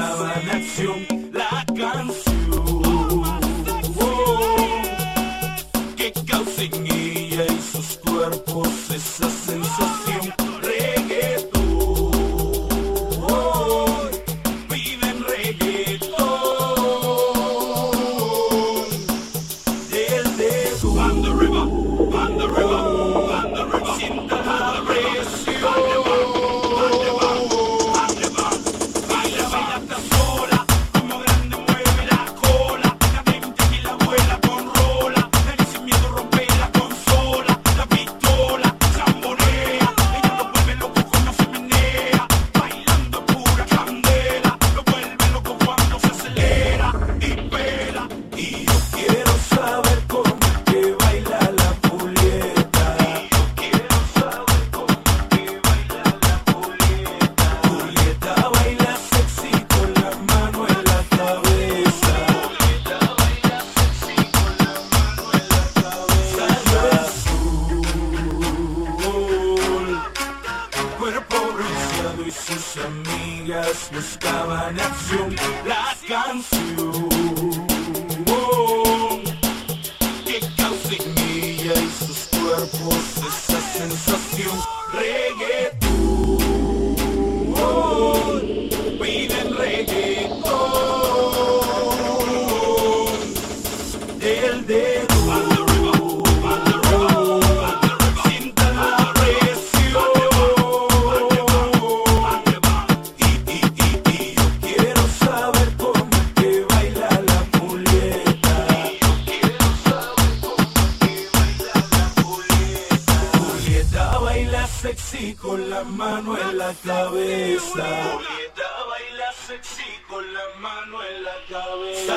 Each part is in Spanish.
estaba en acción la canción. Oh, oh, oh, oh. que causa en ella y sus cuerpos esas Mis amigas buscaban acción, la canción que causa en ella y sus cuerpos esa sensación reggaeton. sexy con la mano en la cabeza. Julieta baila sexy con la mano en la cabeza.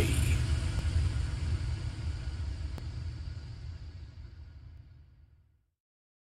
day.